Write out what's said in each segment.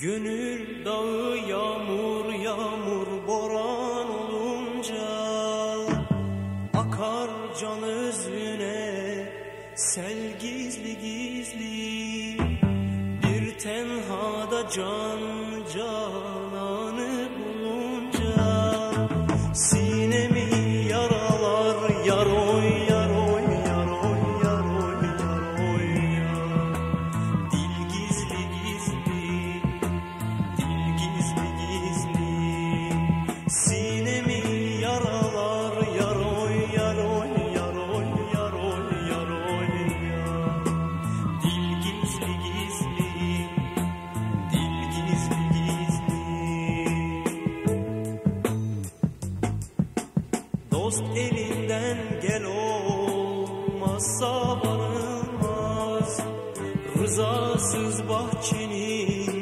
Gönül dağı yağmur yağmur boran olunca Akar can özüne sel gizli gizli. Bir tenhada can can Dost elinden gel olmazsa varılmaz Rızasız bahçenin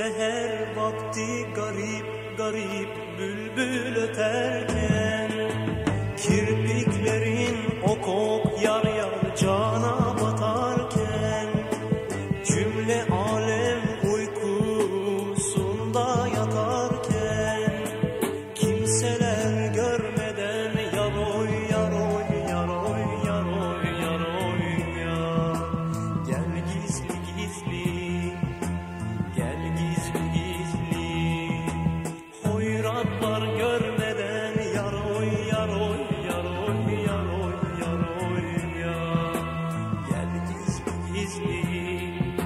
Seher vakti garip garip bülbül öterken Kirpiklerin okok ok yar his name.